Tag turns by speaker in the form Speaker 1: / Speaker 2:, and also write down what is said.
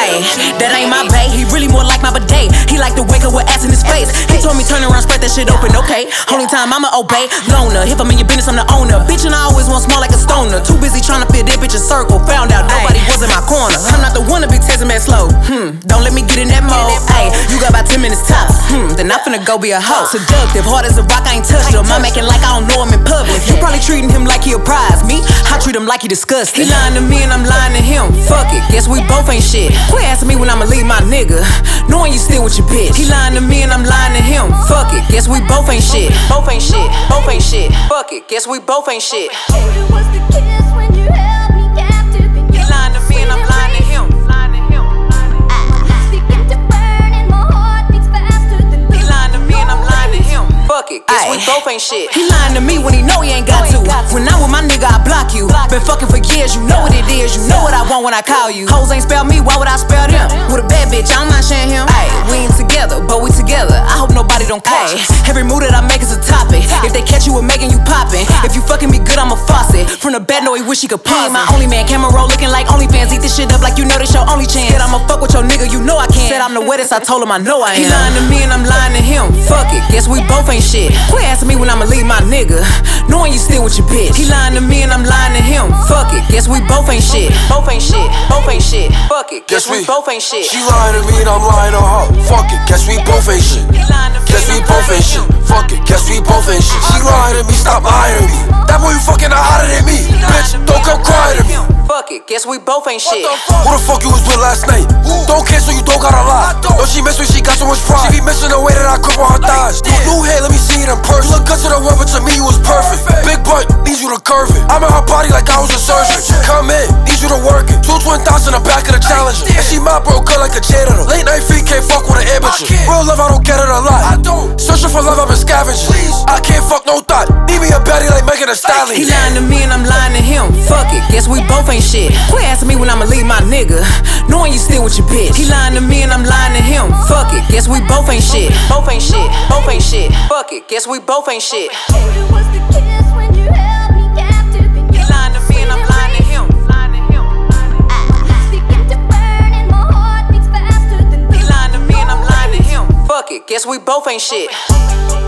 Speaker 1: Ayy, that ain't my bae. He really more my bidet. He like to wake up with ass in his face. He told me turn around, spread that shit open. Okay, only time I'ma obey. Loner, if I'm in your business, I'm the owner. Bitch, and I always want small like a stoner. Too busy trying to fit that bitch a circle. Found out nobody was in my corner. I'm not the one to be testing that slow. Hmm, don't let me get in that mode. Ayy, you got about 10 minutes tops. Hmm, then I'm finna go be a hoe. Seductive, hard as a rock, I ain't touched him. I'm acting like I don't know him in public. You probably treating him like he a prize. Me, I treat him like he disgusting. He lying to me and I'm lying to him. Fuck it, guess we both ain't shit. Quit asking me when I'ma leave my nigga. Knowing you still with your bitch. He lying to me and I'm lying to him. Fuck it, guess we both ain't shit. Both ain't shit. Both ain't shit. Fuck it, guess we both ain't shit.
Speaker 2: It was the kiss when you held me captive and
Speaker 1: He lying to me and I'm lying to him. Lying to him.
Speaker 2: Begin to burn and my heart beats faster than
Speaker 1: He lying to me and I'm lying to him. Fuck it, guess we both ain't shit. He lying to me when he years, you know what it is. You know what I want when I call you. Hoes ain't spell me, why would I spell them? With a bad bitch, I don't mind sharing him. Ayy, we ain't together, but we together. I hope nobody don't catch. Every move that I make is a topic. If they catch you with making you poppin'. If you fucking me good, I'm a faucet. From the bed, no, he wish he could pause. My only man, camera roll looking like OnlyFans. Eat this shit up like you know this your only chance. Said I'ma fuck with your nigga, you know I can't. Said I'm the wettest, I told him I know I am. He lying to me and I'm lying to him. Fuck it, guess we both ain't shit. Quit asking me when I'ma leave my nigga. Knowing you still with your bitch. He lying to me and I'm lying ain't shit. Both ain't shit. Both ain't shit. Fuck it, guess,
Speaker 3: Guess
Speaker 1: we,
Speaker 3: we-
Speaker 1: both ain't shit.
Speaker 3: She lying to me and I'm lying to her. Fuck it, guess we both ain't shit.
Speaker 1: He lying to me
Speaker 3: Guess we both ain't shit. Fuck it, guess we both ain't shit. She lying to me, stop lying to me. That boy you fucking are hotter than me. Bitch, don't come crying to me.
Speaker 1: Fuck it, guess we both ain't shit.
Speaker 3: Who the fuck you was with last night? Don't care so you don't gotta lie. Don't she miss when she got so much pride? She be missing the way that I grip on her thighs. New, hair, let me see it in person. You look good to the world, but to me you was perfect. Big butt, need you to curve it. I'm in her body like I was a surgeon. Come in, in the back of the Challenger. And she my bro, good like a janitor. Late night feet can't fuck with an amateur. Real love, I don't get it a lot. I don't. Searching for love, I've been scavenging. I can't fuck no thought. Need me a baddie like Megan Thee Stallion.
Speaker 1: He lying to me and I'm lying to him. Fuck it, guess we both ain't shit. Quit asking me when I'ma leave my nigga. Knowing you still with your bitch. He lying to me and I'm lying to him. Fuck it, guess we both ain't shit. Both ain't shit. Both ain't shit. Fuck it, guess we both ain't shit. It guess we both ain't shit.